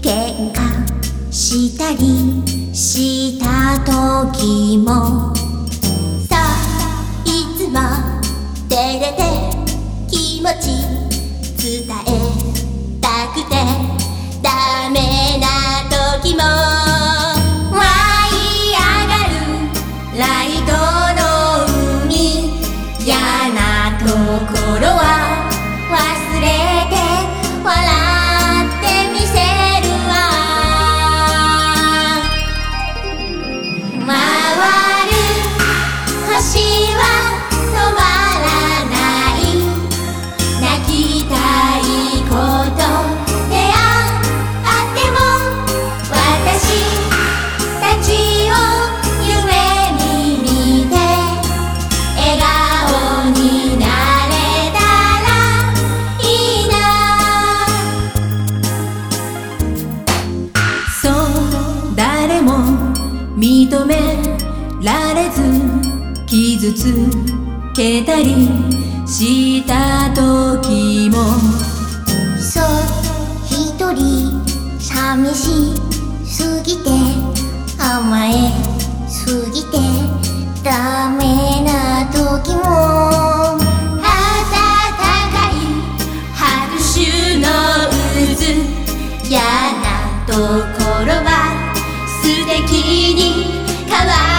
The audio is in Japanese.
喧嘩したりした時も認められず傷つけたりした時も。そう一人寂しすぎて甘えすぎてダメな時も。暖かい拍手の渦嫌なところは素敵に変わる